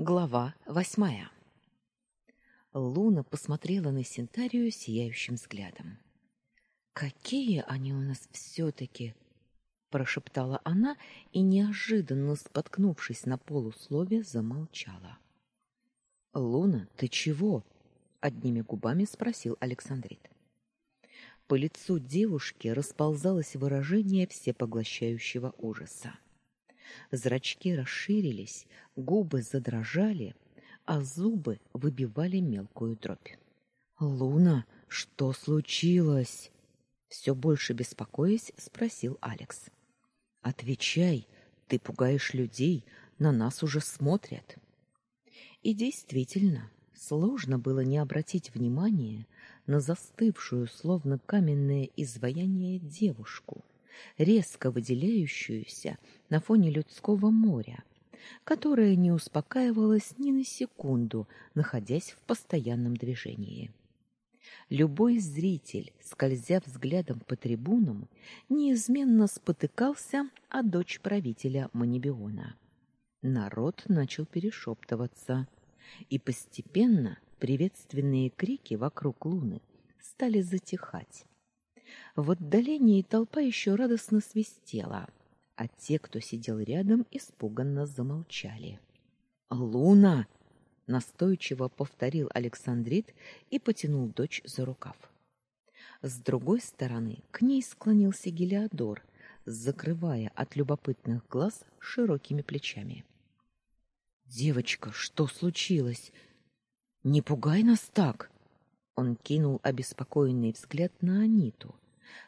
Глава восьмая. Луна посмотрела на Синтарию сияющим взглядом. Какие они у нас все таки прошептала она и неожиданно споткнувшись на полуслове, замолчала. Луна, ты чего? одними губами спросил Александрит. По лицу девушки расползалось выражение всепоглощающего ужаса. Зрачки расширились, губы задрожали, а зубы выбивали мелкую дробь. "Луна, что случилось?" все больше беспокоясь, спросил Алекс. "Отвечай, ты пугаешь людей, на нас уже смотрят". И действительно, сложно было не обратить внимания на застывшую, словно каменное изваяние девушку резко выделяющуюся на фоне людского моря, которое не успокаивалось ни на секунду, находясь в постоянном движении. Любой зритель, скользя взглядом по трибунам, неизменно спотыкался о дочь правителя Манибиона. Народ начал перешептываться, и постепенно приветственные крики вокруг луны стали затихать. В отдалении толпа еще радостно свистела, а те, кто сидел рядом, испуганно замолчали. "Луна!" настойчиво повторил Александрит и потянул дочь за рукав. С другой стороны к ней склонился Гелиодор, закрывая от любопытных глаз широкими плечами. Девочка, что случилось? Не пугай нас так. Он кинул обеспокоенный взгляд на Аниту,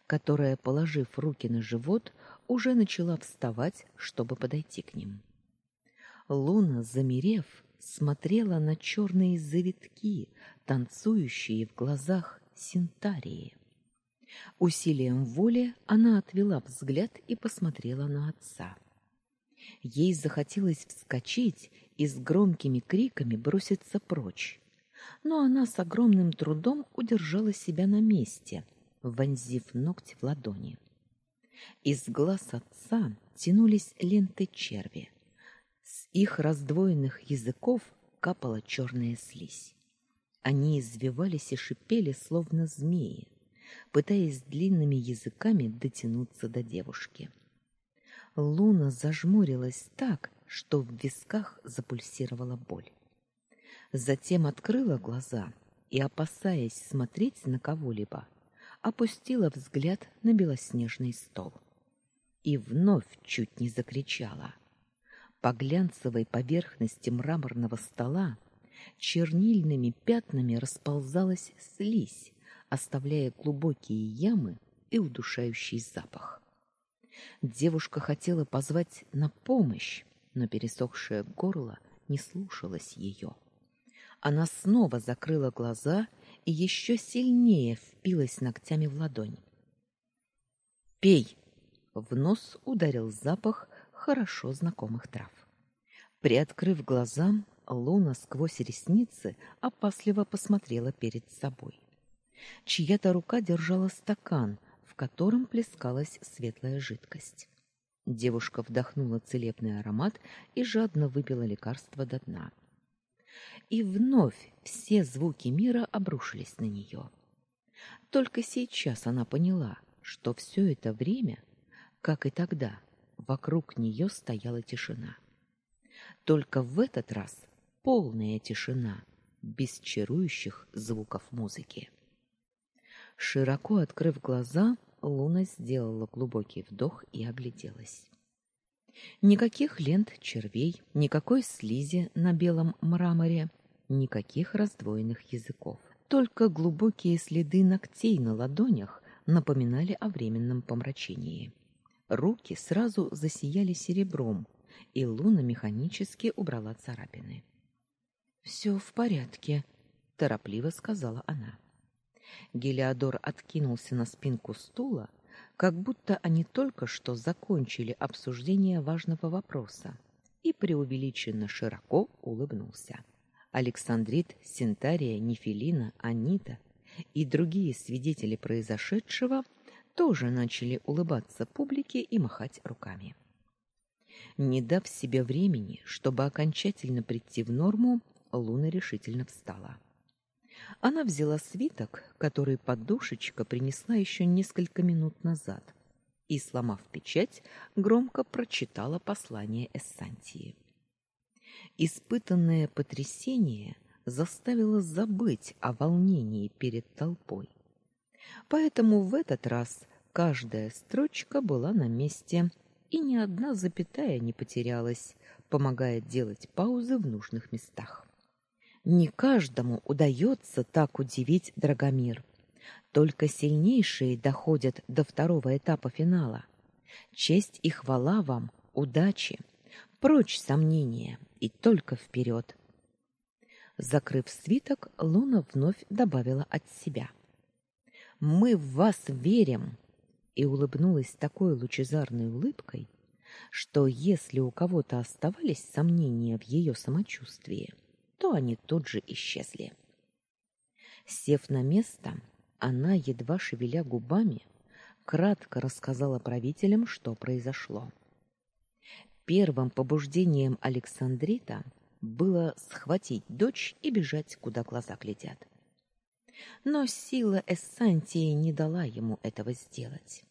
которая, положив руки на живот, уже начала вставать, чтобы подойти к ним. Луна, замерев, смотрела на черные завитки, танцующие в глазах Синтарии. Усилием воли она отвела взгляд и посмотрела на отца. Ей захотелось вскочить и с громкими криками броситься прочь но она с огромным трудом удержала себя на месте, вонзив ногти в ладони. Из глаз отца тянулись ленты черви. С их раздвоенных языков капала черная слизь. Они извивались и шипели, словно змеи, пытаясь длинными языками дотянуться до девушки. Луна зажмурилась так, что в висках запульсировала боль затем открыла глаза и, опасаясь смотреть на кого-либо, опустила взгляд на белоснежный стол. И вновь чуть не закричала. По глянцевой поверхности мраморного стола чернильными пятнами расползалась слизь, оставляя глубокие ямы и удушающий запах. Девушка хотела позвать на помощь, но пересохшее горло не слушалось ее. Она снова закрыла глаза и еще сильнее впилась ногтями в ладонь. "Пей", в нос ударил запах хорошо знакомых трав. Приоткрыв глаза, Луна сквозь ресницы опасливо посмотрела перед собой. Чья-то рука держала стакан, в котором плескалась светлая жидкость. Девушка вдохнула целебный аромат и жадно выпила лекарство до дна и вновь все звуки мира обрушились на нее. Только сейчас она поняла, что все это время, как и тогда, вокруг нее стояла тишина. Только в этот раз полная тишина, без чарующих звуков музыки. Широко открыв глаза, Луна сделала глубокий вдох и огляделась. Никаких лент червей, никакой слизи на белом мраморе, никаких раздвоенных языков. Только глубокие следы ногтей на ладонях напоминали о временном помрачении. Руки сразу засияли серебром, и Луна механически убрала царапины. «Все в порядке, торопливо сказала она. Гелиодор откинулся на спинку стула, как будто они только что закончили обсуждение важного вопроса, и преувеличенно широко улыбнулся. Александрит, Синтария, Нефилина, Анита и другие свидетели произошедшего тоже начали улыбаться публике и махать руками. Не дав себе времени, чтобы окончательно прийти в норму, Луна решительно встала. Она взяла свиток, который подушечка принесла еще несколько минут назад, и, сломав печать, громко прочитала послание Эссантии. Испытанное потрясение заставило забыть о волнении перед толпой. Поэтому в этот раз каждая строчка была на месте, и ни одна запятая не потерялась, помогая делать паузы в нужных местах. Не каждому удается так удивить Драгомир. Только сильнейшие доходят до второго этапа финала. Честь и хвала вам, удачи, прочь сомнения и только вперед. Закрыв свиток, Луна вновь добавила от себя: "Мы в вас верим" и улыбнулась такой лучезарной улыбкой, что если у кого-то оставались сомнения в ее самочувствии, то они тут же исчезли. Сев на место, она, едва шевеля губами, кратко рассказала правителям, что произошло. Первым побуждением Александрита было схватить дочь и бежать, куда глаза глядят. Но сила Эссантии не дала ему этого сделать.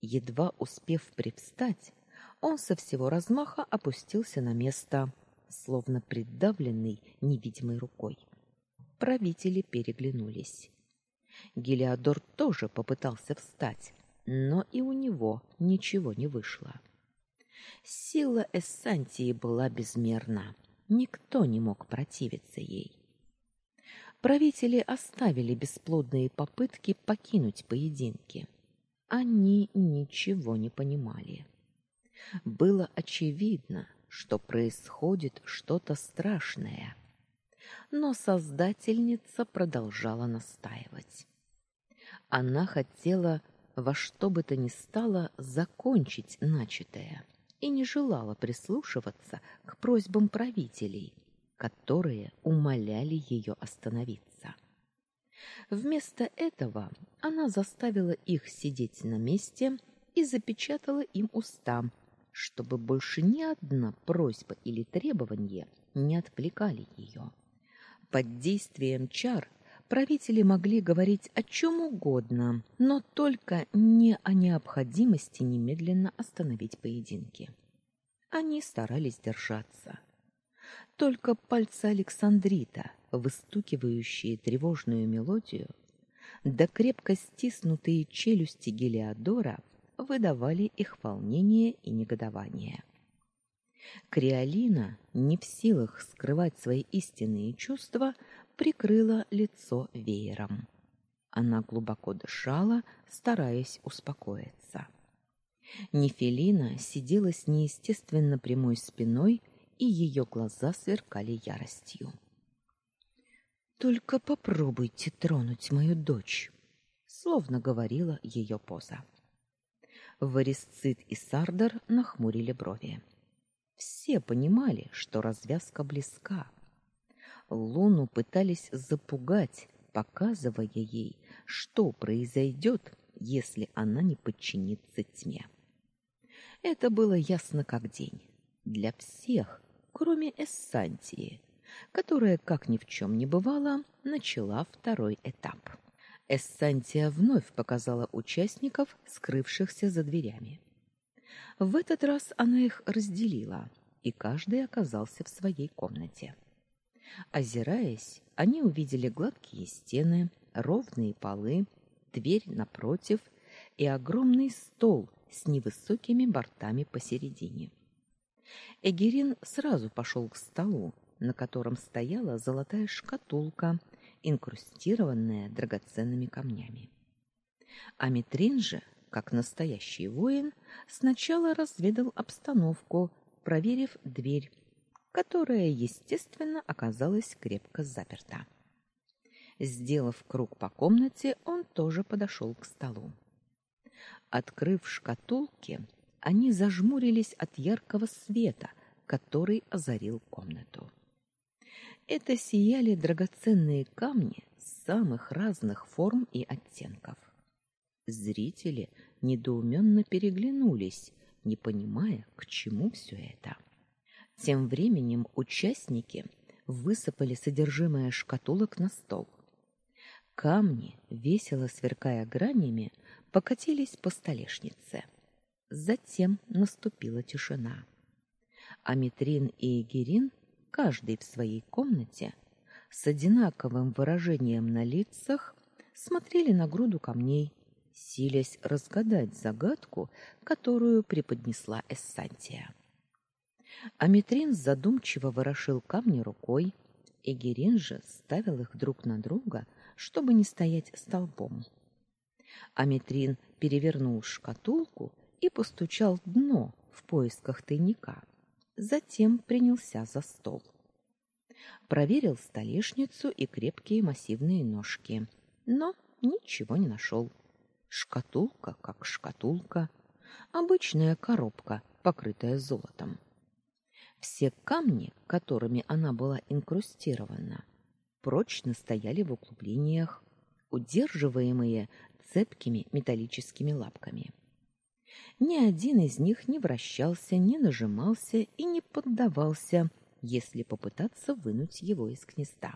Едва успев привстать, он со всего размаха опустился на место, словно придавленный невидимой рукой. Правители переглянулись. Гелиодор тоже попытался встать, но и у него ничего не вышло. Сила Эссантии была безмерна. Никто не мог противиться ей. Правители оставили бесплодные попытки покинуть поединки. Они ничего не понимали. Было очевидно, что происходит что-то страшное. Но создательница продолжала настаивать. Она хотела во что бы то ни стало закончить начатое и не желала прислушиваться к просьбам правителей, которые умоляли ее остановиться. Вместо этого она заставила их сидеть на месте и запечатала им уста, чтобы больше ни одна просьба или требование не отвлекали ее. Под действием чар правители могли говорить о чем угодно, но только не о необходимости немедленно остановить поединки. Они старались держаться. Только пальцы Александрита, выстукивающие тревожную мелодию, да крепко стиснутые челюсти Гелиодора выдавали их волнение и негодование. Криолина, не в силах скрывать свои истинные чувства, прикрыла лицо веером. Она глубоко дышала, стараясь успокоиться. Нефелина сидела с неестественно прямой спиной, и ее глаза сверкали яростью. Только попробуйте тронуть мою дочь, словно говорила ее поза. Варисцит и Сардар нахмурили брови. Все понимали, что развязка близка. Луну пытались запугать, показывая ей, что произойдет, если она не подчинится тьме. Это было ясно как день для всех, кроме Эссантии, которая, как ни в чем не бывало, начала второй этап. Эссантия вновь показала участников, скрывшихся за дверями. В этот раз она их разделила, и каждый оказался в своей комнате. Озираясь, они увидели гладкие стены, ровные полы, дверь напротив и огромный стол с невысокими бортами посередине. Эгерин сразу пошел к столу, на котором стояла золотая шкатулка инкрустированная драгоценными камнями. А Митрин же, как настоящий воин, сначала разведал обстановку, проверив дверь, которая, естественно, оказалась крепко заперта. Сделав круг по комнате, он тоже подошел к столу. Открыв шкатулки, они зажмурились от яркого света, который озарил комнату. Это сияли драгоценные камни самых разных форм и оттенков. Зрители недоуменно переглянулись, не понимая, к чему все это. Тем временем участники высыпали содержимое шкатулок на стол. Камни, весело сверкая гранями, покатились по столешнице. Затем наступила тишина. Аметрин и Егерин, каждый в своей комнате, с одинаковым выражением на лицах, смотрели на груду камней, силясь разгадать загадку, которую преподнесла Эссантия. Аметрин задумчиво ворошил камни рукой, Эгерин же ставил их друг на друга, чтобы не стоять столбом. Аметрин перевернул шкатулку и постучал дно в поисках тайника. Затем принялся за стол. Проверил столешницу и крепкие массивные ножки, но ничего не нашел. Шкатулка как шкатулка, обычная коробка, покрытая золотом. Все камни, которыми она была инкрустирована, прочно стояли в углублениях, удерживаемые цепкими металлическими лапками. Ни один из них не вращался, не нажимался и не поддавался, если попытаться вынуть его из гнезда.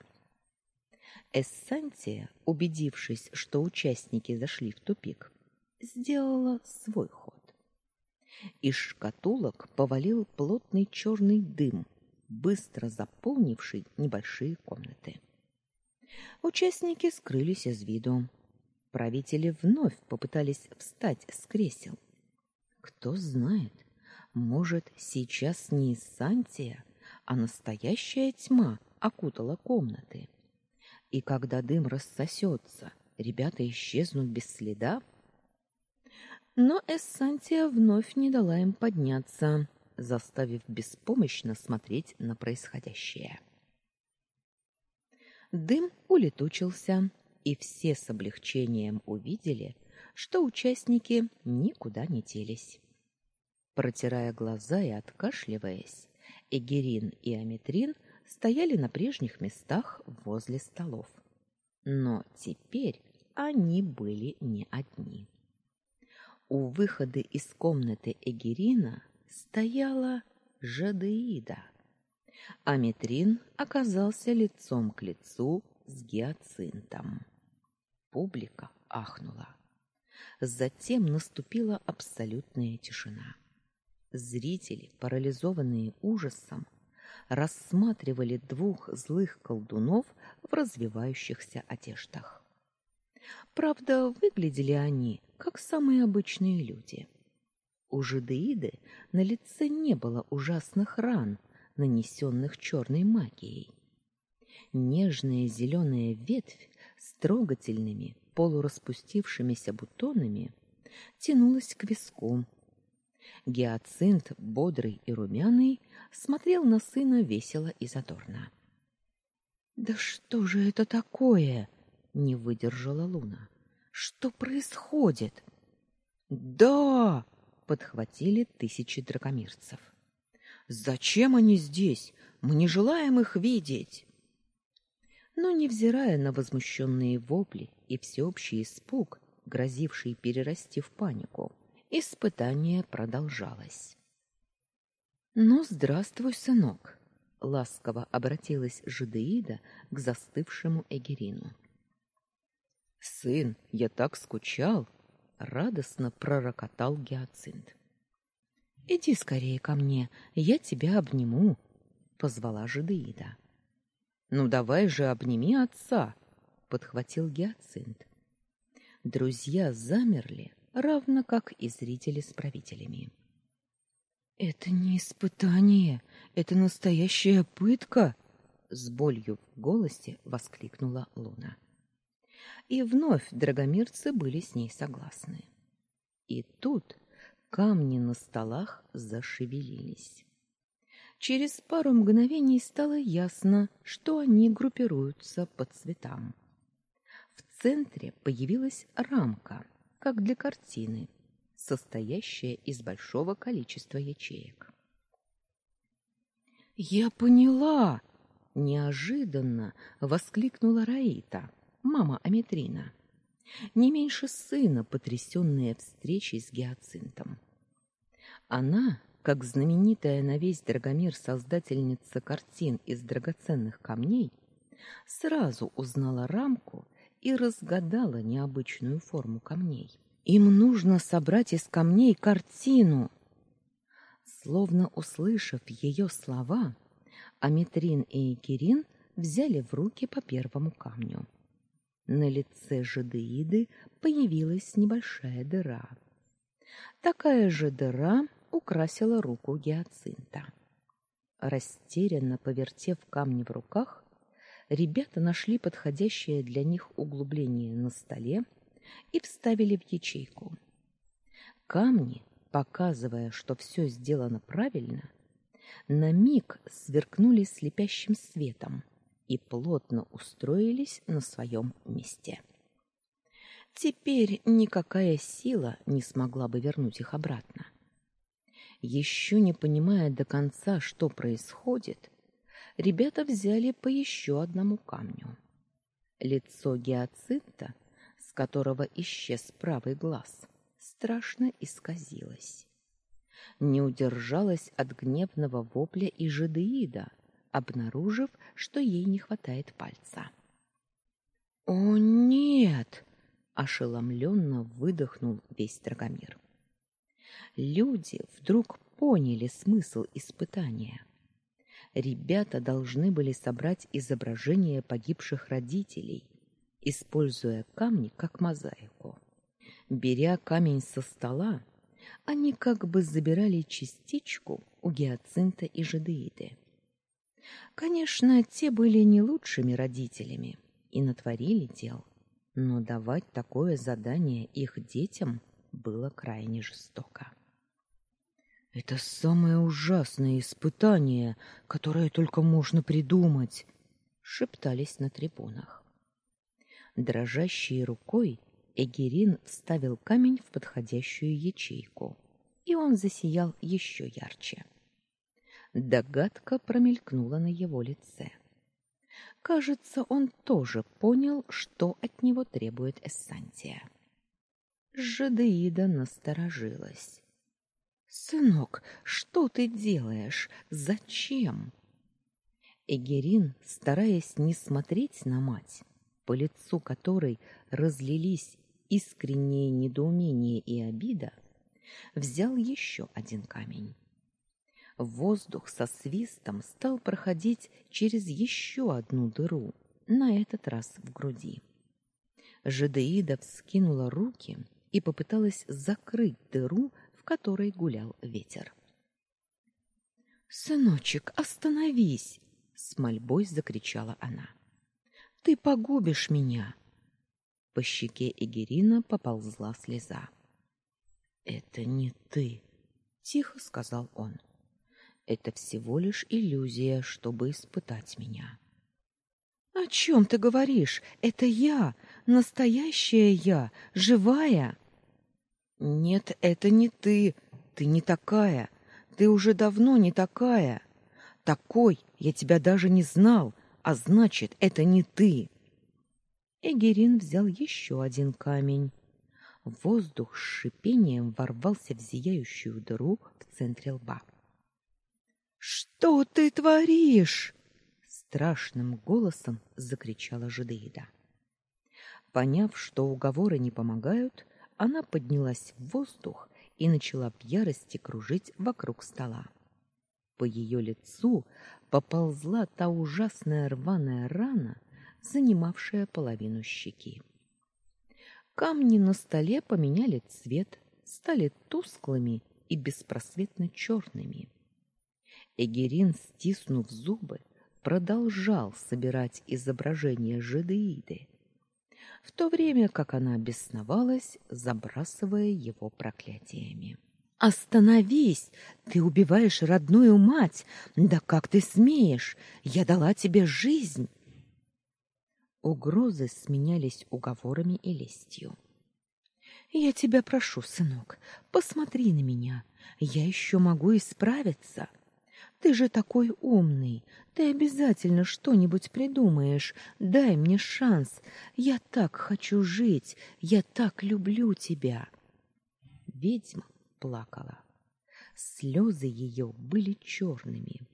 Эссантия, убедившись, что участники зашли в тупик, сделала свой ход. Из шкатулок повалил плотный черный дым, быстро заполнивший небольшие комнаты. Участники скрылись из виду. Правители вновь попытались встать с кресел. Кто знает, может, сейчас не Сантия, а настоящая тьма окутала комнаты. И когда дым рассосется, ребята исчезнут без следа, но Эссантия вновь не дала им подняться, заставив беспомощно смотреть на происходящее. Дым улетучился, и все с облегчением увидели, что участники никуда не делись. Протирая глаза и откашливаясь, Эгерин и Аметрин стояли на прежних местах возле столов. Но теперь они были не одни. У выхода из комнаты Эгерина стояла Жадеида. А Метрин оказался лицом к лицу с гиацинтом. Публика ахнула. Затем наступила абсолютная тишина. Зрители, парализованные ужасом, рассматривали двух злых колдунов в развивающихся одеждах. Правда, выглядели они как самые обычные люди. У жидеиды на лице не было ужасных ран, нанесенных черной магией. Нежная зеленая ветвь с трогательными, полураспустившимися бутонами тянулась к виску. Гиацинт, бодрый и румяный, смотрел на сына весело и задорно. «Да что же это такое?» не выдержала Луна. Что происходит? Да, подхватили тысячи дракомирцев. Зачем они здесь? Мы не желаем их видеть. Но невзирая на возмущенные вопли и всеобщий испуг, грозивший перерасти в панику, испытание продолжалось. Ну, здравствуй, сынок, ласково обратилась Жидеида к застывшему Эгерину. Сын, я так скучал, радостно пророкотал Гиацинт. Иди скорее ко мне, я тебя обниму, позвала Жидеида. Ну давай же обними отца, подхватил Гиацинт. Друзья замерли, равно как и зрители с правителями. Это не испытание, это настоящая пытка, с болью в голосе воскликнула Луна. И вновь драгомирцы были с ней согласны. И тут камни на столах зашевелились. Через пару мгновений стало ясно, что они группируются по цветам. В центре появилась рамка, как для картины, состоящая из большого количества ячеек. Я поняла, неожиданно воскликнула Раита мама Аметрина, не меньше сына, потрясённая встречей с гиацинтом. Она, как знаменитая на весь Драгомир создательница картин из драгоценных камней, сразу узнала рамку и разгадала необычную форму камней. Им нужно собрать из камней картину. Словно услышав ее слова, Аметрин и Кирин взяли в руки по первому камню. На лице жадеиды появилась небольшая дыра. Такая же дыра украсила руку гиацинта. Растерянно повертев камни в руках, ребята нашли подходящее для них углубление на столе и вставили в ячейку. Камни, показывая, что все сделано правильно, на миг сверкнули слепящим светом и плотно устроились на своем месте. Теперь никакая сила не смогла бы вернуть их обратно. Еще не понимая до конца, что происходит, ребята взяли по еще одному камню. Лицо гиацинта, с которого исчез правый глаз, страшно исказилось. Не удержалась от гневного вопля и жадеида, обнаружив, что ей не хватает пальца. «О, нет!» — ошеломленно выдохнул весь Драгомир люди вдруг поняли смысл испытания. Ребята должны были собрать изображения погибших родителей, используя камни как мозаику. Беря камень со стола, они как бы забирали частичку у гиацинта и жадеиды. Конечно, те были не лучшими родителями и натворили дел, но давать такое задание их детям было крайне жестоко. Это самое ужасное испытание, которое только можно придумать, шептались на трибунах. Дрожащей рукой Эгерин вставил камень в подходящую ячейку, и он засиял еще ярче. Догадка промелькнула на его лице. Кажется, он тоже понял, что от него требует Эссантия. Жадеида насторожилась. Сынок, что ты делаешь? Зачем? Эгерин, стараясь не смотреть на мать, по лицу которой разлились искреннее недоумение и обида, взял еще один камень. Воздух со свистом стал проходить через еще одну дыру, на этот раз в груди. Жадеида вскинула руки и попыталась закрыть дыру, которой гулял ветер. Сыночек, остановись, с мольбой закричала она. Ты погубишь меня. По щеке Эгерина поползла слеза. Это не ты, тихо сказал он. Это всего лишь иллюзия, чтобы испытать меня. О чем ты говоришь? Это я, настоящая я, живая. Нет, это не ты. Ты не такая. Ты уже давно не такая. Такой я тебя даже не знал, а значит, это не ты. Эгерин взял еще один камень. Воздух с шипением ворвался в зияющую дыру в центре лба. Что ты творишь? страшным голосом закричала Жидеида. Поняв, что уговоры не помогают, она поднялась в воздух и начала в ярости кружить вокруг стола. По ее лицу поползла та ужасная рваная рана, занимавшая половину щеки. Камни на столе поменяли цвет, стали тусклыми и беспросветно черными. Эгерин, стиснув зубы, продолжал собирать изображение жидеиды, в то время как она бесновалась, забрасывая его проклятиями. Остановись! Ты убиваешь родную мать! Да как ты смеешь? Я дала тебе жизнь!» Угрозы сменялись уговорами и лестью. «Я тебя прошу, сынок, посмотри на меня. Я еще могу исправиться. Ты же такой умный. Ты обязательно что-нибудь придумаешь. Дай мне шанс. Я так хочу жить. Я так люблю тебя. Ведьма плакала. Слезы ее были черными.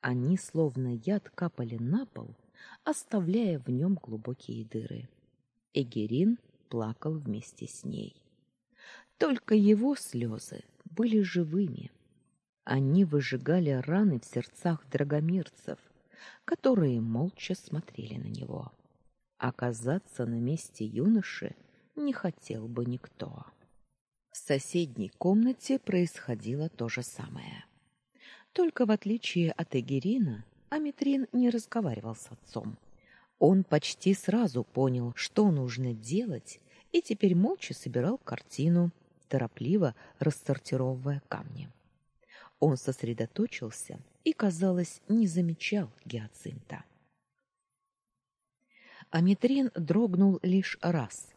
Они, словно яд, капали на пол, оставляя в нем глубокие дыры. Эгерин плакал вместе с ней. Только его слезы были живыми. Они выжигали раны в сердцах драгомирцев, которые молча смотрели на него. Оказаться на месте юноши не хотел бы никто. В соседней комнате происходило то же самое. Только в отличие от Эгерина, Аметрин не разговаривал с отцом. Он почти сразу понял, что нужно делать, и теперь молча собирал картину, торопливо рассортировывая камни. Он сосредоточился и, казалось, не замечал гиацинта. Аметрин дрогнул лишь раз,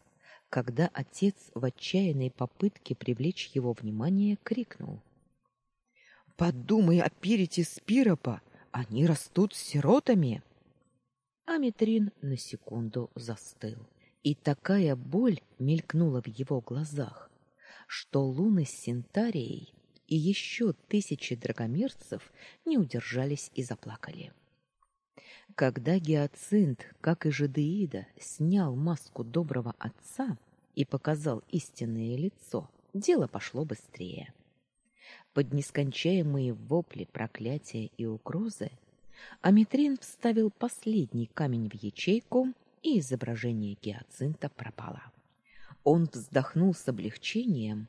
когда отец в отчаянной попытке привлечь его внимание крикнул: "Подумай о Пирите Спиропа, они растут сиротами". Аметрин на секунду застыл, и такая боль мелькнула в его глазах, что Луна с Синтарией и еще тысячи драгомирцев не удержались и заплакали. Когда Гиацинт, как и Жадеида, снял маску доброго отца и показал истинное лицо, дело пошло быстрее. Под нескончаемые вопли, проклятия и угрозы Аметрин вставил последний камень в ячейку, и изображение гиацинта пропало. Он вздохнул с облегчением,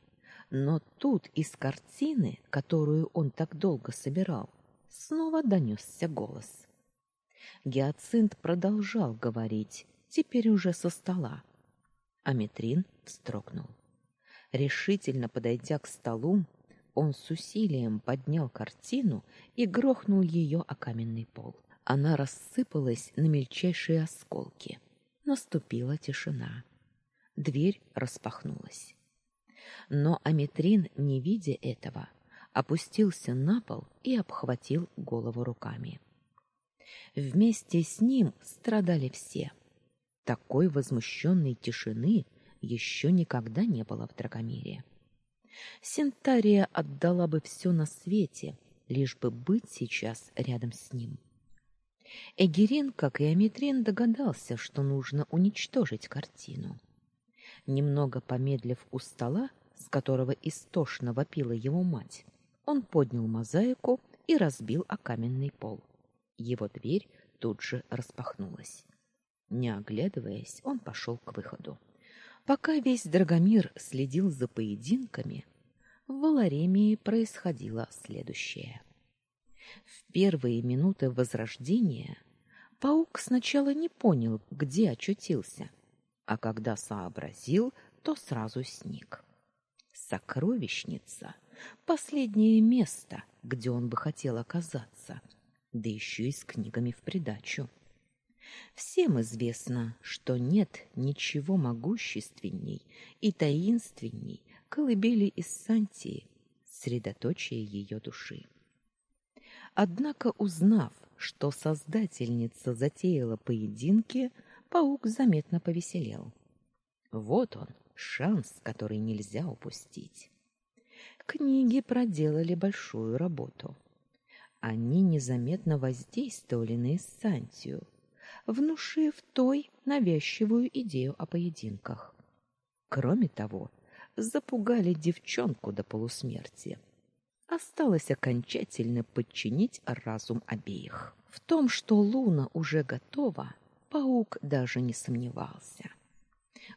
но тут из картины, которую он так долго собирал, снова донесся голос. Гиацинт продолжал говорить, теперь уже со стола. Аметрин вздрогнул. Решительно подойдя к столу, он с усилием поднял картину и грохнул ее о каменный пол. Она рассыпалась на мельчайшие осколки. Наступила тишина дверь распахнулась. Но Аметрин, не видя этого, опустился на пол и обхватил голову руками. Вместе с ним страдали все. Такой возмущенной тишины еще никогда не было в Драгомире. Синтария отдала бы все на свете, лишь бы быть сейчас рядом с ним. Эгерин, как и Аметрин, догадался, что нужно уничтожить картину. Немного помедлив у стола, с которого истошно вопила его мать, он поднял мозаику и разбил о каменный пол. Его дверь тут же распахнулась. Не оглядываясь, он пошел к выходу. Пока весь Драгомир следил за поединками, в Валаремии происходило следующее. В первые минуты возрождения паук сначала не понял, где очутился — а когда сообразил, то сразу сник. Сокровищница последнее место, где он бы хотел оказаться, да еще и с книгами в придачу. Всем известно, что нет ничего могущественней и таинственней колыбели из Сантии, средоточие ее души. Однако, узнав, что создательница затеяла поединки, паук заметно повеселел. Вот он, шанс, который нельзя упустить. Книги проделали большую работу. Они незаметно воздействовали на Иссантию, внушив той навязчивую идею о поединках. Кроме того, запугали девчонку до полусмерти. Осталось окончательно подчинить разум обеих. В том, что Луна уже готова, Паук даже не сомневался.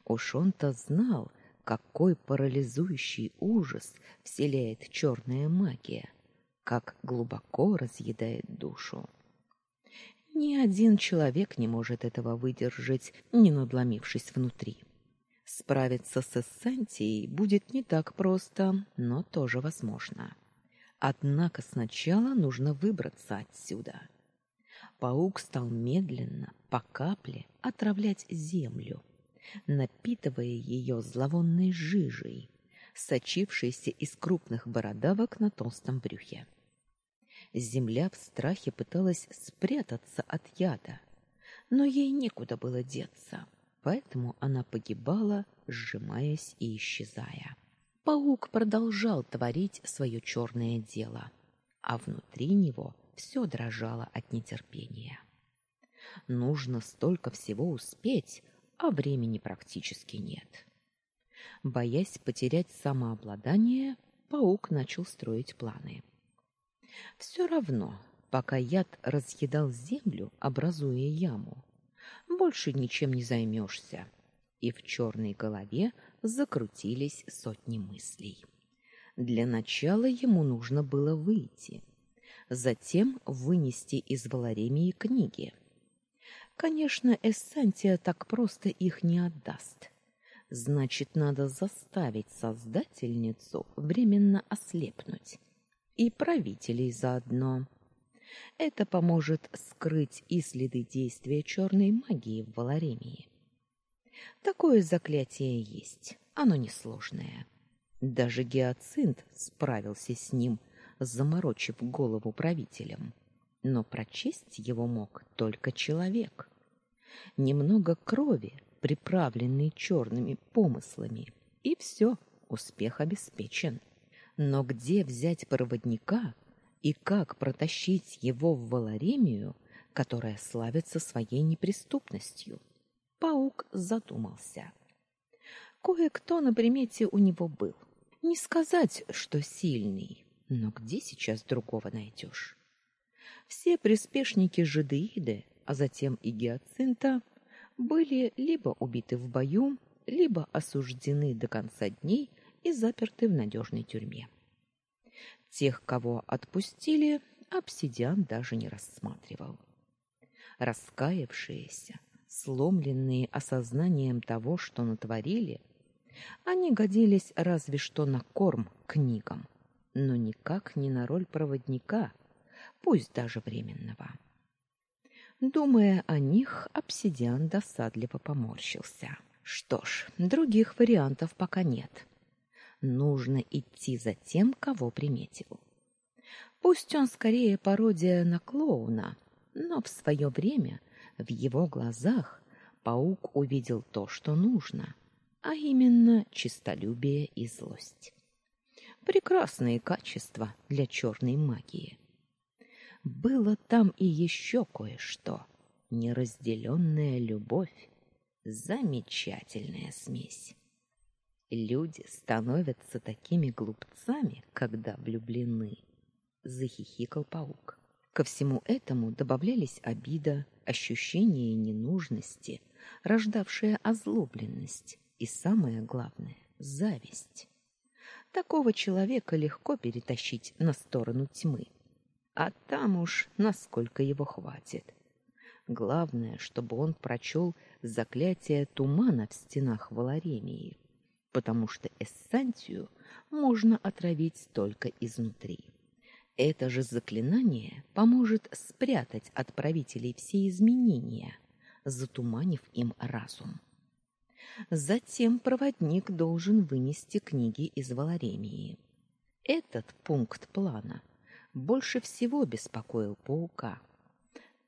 Уж он-то знал, какой парализующий ужас вселяет черная магия, как глубоко разъедает душу. Ни один человек не может этого выдержать, не надломившись внутри. Справиться с эссенцией будет не так просто, но тоже возможно. Однако сначала нужно выбраться отсюда паук стал медленно, по капле, отравлять землю, напитывая ее зловонной жижей, сочившейся из крупных бородавок на толстом брюхе. Земля в страхе пыталась спрятаться от яда, но ей некуда было деться, поэтому она погибала, сжимаясь и исчезая. Паук продолжал творить свое черное дело, а внутри него все дрожало от нетерпения. Нужно столько всего успеть, а времени практически нет. Боясь потерять самообладание, паук начал строить планы. Все равно, пока яд разъедал землю, образуя яму, больше ничем не займешься. И в черной голове закрутились сотни мыслей. Для начала ему нужно было выйти, затем вынести из Валаремии книги. Конечно, Эссантия так просто их не отдаст. Значит, надо заставить создательницу временно ослепнуть. И правителей заодно. Это поможет скрыть и следы действия черной магии в Валаремии. Такое заклятие есть, оно несложное. Даже Гиацинт справился с ним, заморочив голову правителям. Но прочесть его мог только человек. Немного крови, приправленной черными помыслами, и все, успех обеспечен. Но где взять проводника и как протащить его в Валаремию, которая славится своей неприступностью? Паук задумался. Кое-кто на примете у него был. Не сказать, что сильный, но где сейчас другого найдешь? Все приспешники Жидеиды, а затем и Гиацинта, были либо убиты в бою, либо осуждены до конца дней и заперты в надежной тюрьме. Тех, кого отпустили, обсидиан даже не рассматривал. Раскаявшиеся, сломленные осознанием того, что натворили, они годились разве что на корм книгам, но никак не на роль проводника, пусть даже временного. Думая о них, обсидиан досадливо поморщился. Что ж, других вариантов пока нет. Нужно идти за тем, кого приметил. Пусть он скорее пародия на клоуна, но в свое время в его глазах паук увидел то, что нужно, а именно чистолюбие и злость. Прекрасные качества для черной магии. Было там и еще кое-что. Неразделенная любовь. Замечательная смесь. Люди становятся такими глупцами, когда влюблены, захихикал паук. Ко всему этому добавлялись обида, ощущение ненужности, рождавшая озлобленность и самое главное зависть. Такого человека легко перетащить на сторону тьмы. А там уж насколько его хватит. Главное, чтобы он прочел заклятие тумана в стенах Валаремии потому что эссенцию можно отравить только изнутри. Это же заклинание поможет спрятать от правителей все изменения, затуманив им разум. Затем проводник должен вынести книги из Валаремии. Этот пункт плана больше всего беспокоил паука,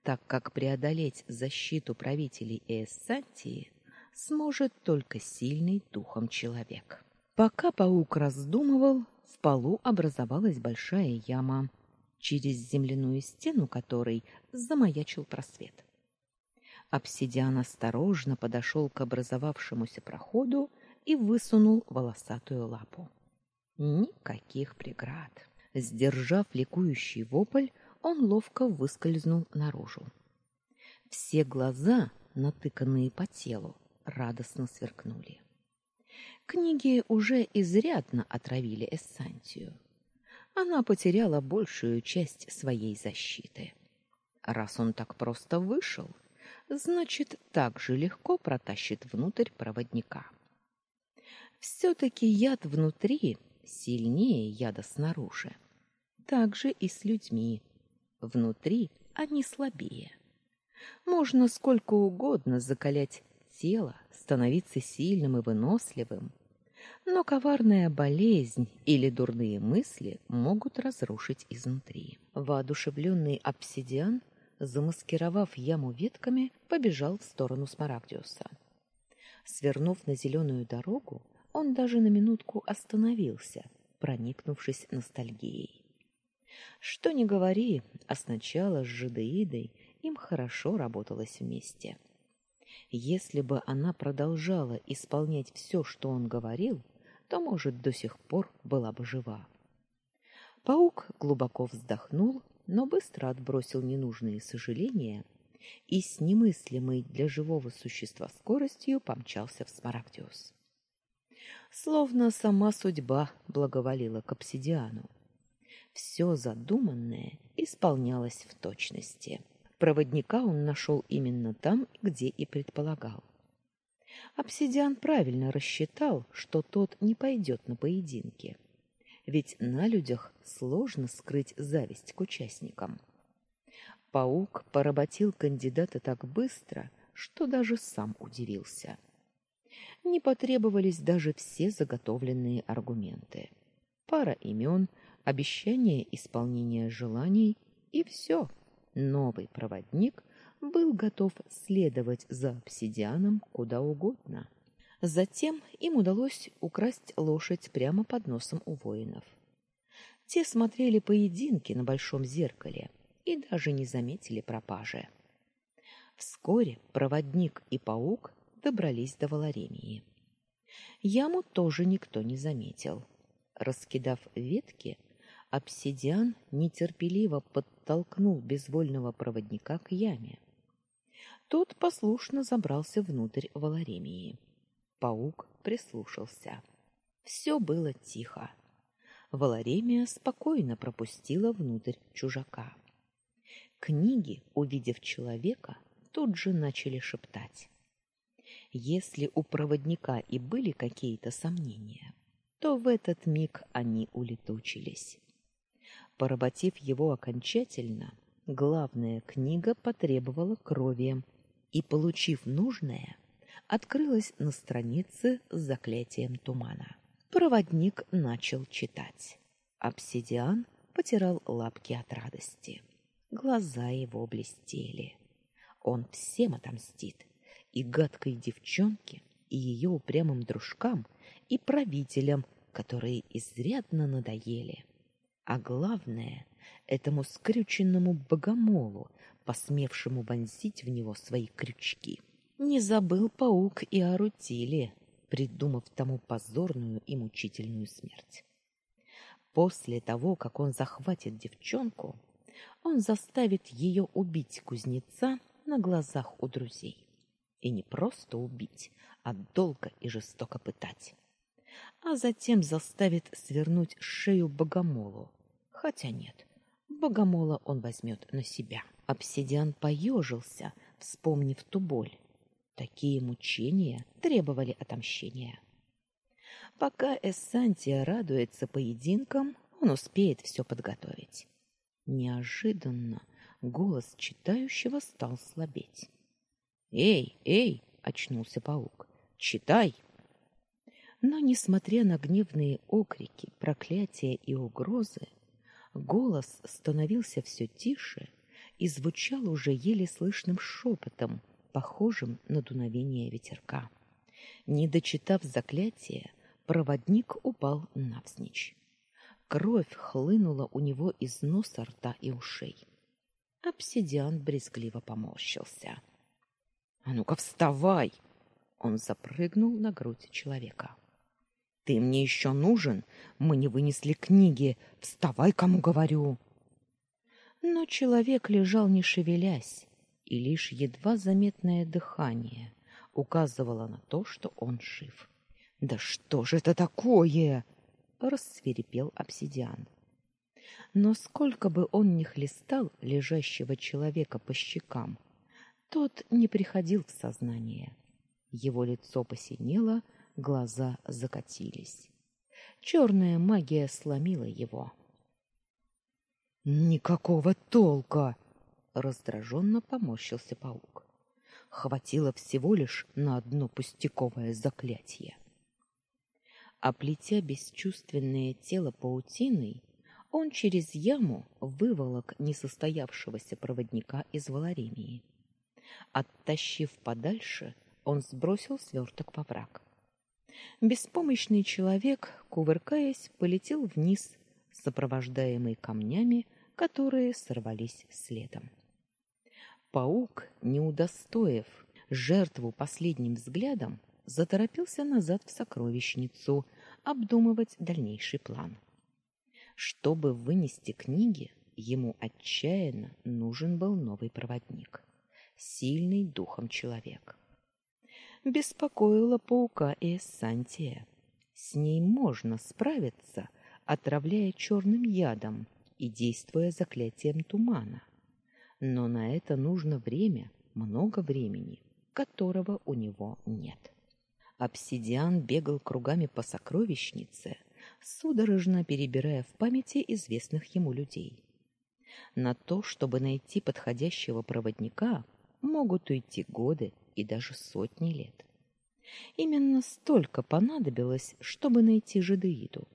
так как преодолеть защиту правителей Эссантии сможет только сильный духом человек. Пока паук раздумывал, в полу образовалась большая яма, через земляную стену которой замаячил просвет. Обсидиан осторожно подошел к образовавшемуся проходу и высунул волосатую лапу. Никаких преград. Сдержав ликующий вопль, он ловко выскользнул наружу. Все глаза, натыканные по телу, радостно сверкнули. Книги уже изрядно отравили Эссантию. Она потеряла большую часть своей защиты. Раз он так просто вышел, значит, так же легко протащит внутрь проводника. все таки яд внутри сильнее яда снаружи. Так же и с людьми. Внутри они слабее. Можно сколько угодно закалять тело, становиться сильным и выносливым. Но коварная болезнь или дурные мысли могут разрушить изнутри. Воодушевленный обсидиан, замаскировав яму ветками, побежал в сторону Смарагдиуса. Свернув на зеленую дорогу, он даже на минутку остановился, проникнувшись ностальгией. Что ни говори, а сначала с Жидеидой им хорошо работалось вместе. Если бы она продолжала исполнять все, что он говорил, то, может, до сих пор была бы жива. Паук глубоко вздохнул, но быстро отбросил ненужные сожаления и с немыслимой для живого существа скоростью помчался в Смарагдиус. Словно сама судьба благоволила к обсидиану. Все задуманное исполнялось в точности. Проводника он нашел именно там, где и предполагал. Обсидиан правильно рассчитал, что тот не пойдет на поединки. Ведь на людях сложно скрыть зависть к участникам. Паук поработил кандидата так быстро, что даже сам удивился. Не потребовались даже все заготовленные аргументы. Пара имен, обещание исполнения желаний и все. Новый проводник был готов следовать за обсидианом куда угодно. Затем им удалось украсть лошадь прямо под носом у воинов. Те смотрели поединки на большом зеркале и даже не заметили пропажи. Вскоре проводник и паук добрались до Валаремии. Яму тоже никто не заметил. Раскидав ветки, обсидиан нетерпеливо подтолкнул безвольного проводника к яме. Тот послушно забрался внутрь Валаремии. Паук прислушался. Все было тихо. Валаремия спокойно пропустила внутрь чужака. Книги, увидев человека, тут же начали шептать. Если у проводника и были какие-то сомнения, то в этот миг они улетучились. Поработив его окончательно, главная книга потребовала крови и, получив нужное, открылась на странице с заклятием тумана. Проводник начал читать. Обсидиан потирал лапки от радости. Глаза его блестели. Он всем отомстит, и гадкой девчонке, и ее упрямым дружкам, и правителям, которые изрядно надоели. А главное, этому скрюченному богомолу, посмевшему вонзить в него свои крючки. Не забыл паук и о Рутиле, придумав тому позорную и мучительную смерть. После того, как он захватит девчонку, он заставит ее убить кузнеца на глазах у друзей. И не просто убить, а долго и жестоко пытать. А затем заставит свернуть шею богомолу. Хотя нет, богомола он возьмет на себя. Обсидиан поежился, вспомнив ту боль. Такие мучения требовали отомщения. Пока Эссантия радуется поединкам, он успеет все подготовить. Неожиданно голос читающего стал слабеть. "Эй, эй!" очнулся паук. "Читай!" Но несмотря на гневные окрики, проклятия и угрозы, голос становился все тише и звучал уже еле слышным шепотом, похожим на дуновение ветерка. Не дочитав заклятие, проводник упал навзничь. Кровь хлынула у него из носа, рта и ушей. Обсидиан брезгливо поморщился. А ну-ка вставай. Он запрыгнул на грудь человека. Ты мне еще нужен? Мы не вынесли книги. Вставай, кому говорю. Но человек лежал не шевелясь, и лишь едва заметное дыхание указывало на то, что он жив. Да что же это такое? рассвирепел обсидиан. Но сколько бы он ни хлестал лежащего человека по щекам, тот не приходил в сознание. Его лицо посинело, глаза закатились. Черная магия сломила его. Никакого толка, раздраженно поморщился паук. Хватило всего лишь на одно пустяковое заклятие. Оплетя бесчувственное тело паутиной, он через яму выволок несостоявшегося проводника из Валаремии. Оттащив подальше, он сбросил сверток во враг. Беспомощный человек, кувыркаясь, полетел вниз, сопровождаемый камнями, которые сорвались следом. Паук, не удостоив жертву последним взглядом, заторопился назад в сокровищницу обдумывать дальнейший план. Чтобы вынести книги, ему отчаянно нужен был новый проводник, сильный духом человек. Беспокоила паука и Эссантия. С ней можно справиться, отравляя черным ядом и действуя заклятием тумана. Но на это нужно время, много времени, которого у него нет. Обсидиан бегал кругами по сокровищнице, судорожно перебирая в памяти известных ему людей. На то, чтобы найти подходящего проводника, могут уйти годы и даже сотни лет. Именно столько понадобилось, чтобы найти жидеиду.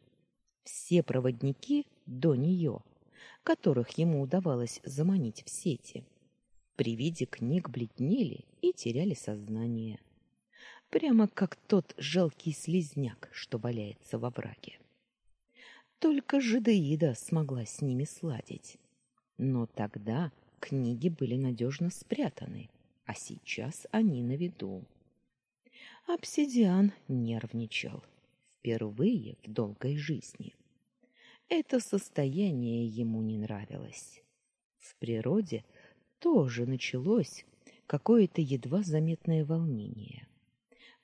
Все проводники до нее, которых ему удавалось заманить в сети, при виде книг бледнели и теряли сознание прямо как тот жалкий слизняк, что валяется во враге. Только Жидеида смогла с ними сладить. Но тогда книги были надежно спрятаны, а сейчас они на виду. Обсидиан нервничал впервые в долгой жизни. Это состояние ему не нравилось. В природе тоже началось какое-то едва заметное волнение.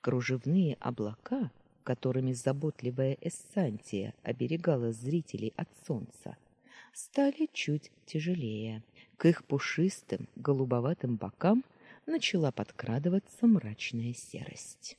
Кружевные облака, которыми заботливая Эссантия оберегала зрителей от солнца, стали чуть тяжелее. К их пушистым голубоватым бокам начала подкрадываться мрачная серость.